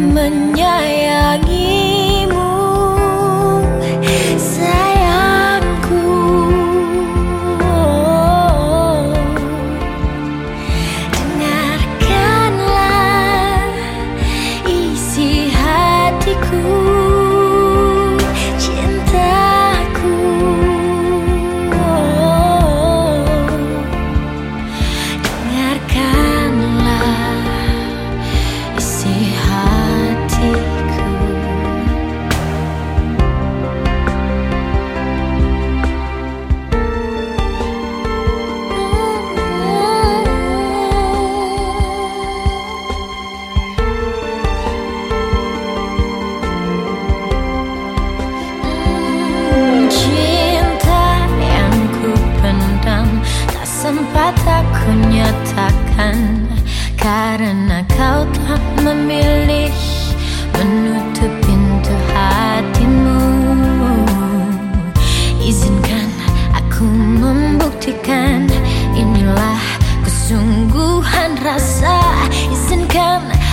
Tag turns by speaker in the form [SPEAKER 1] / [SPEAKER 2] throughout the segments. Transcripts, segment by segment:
[SPEAKER 1] aku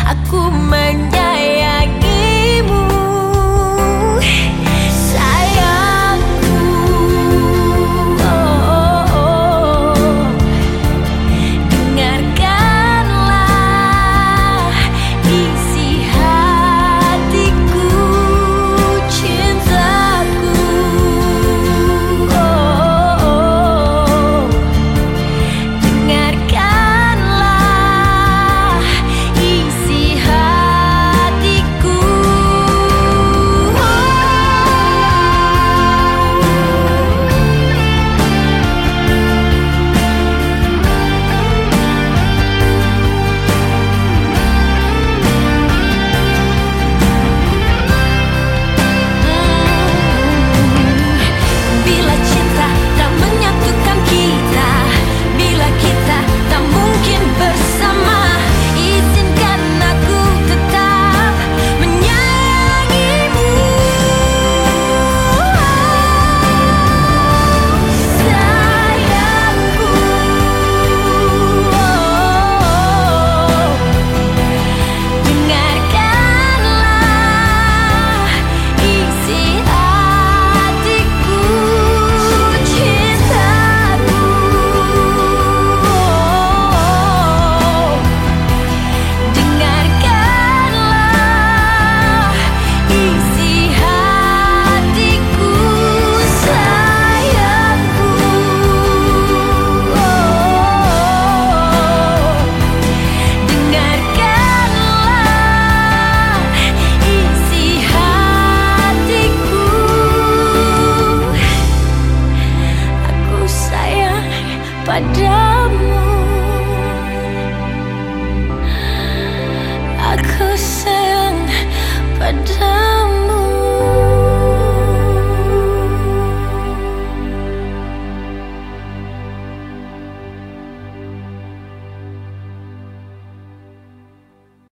[SPEAKER 1] aku menyayangi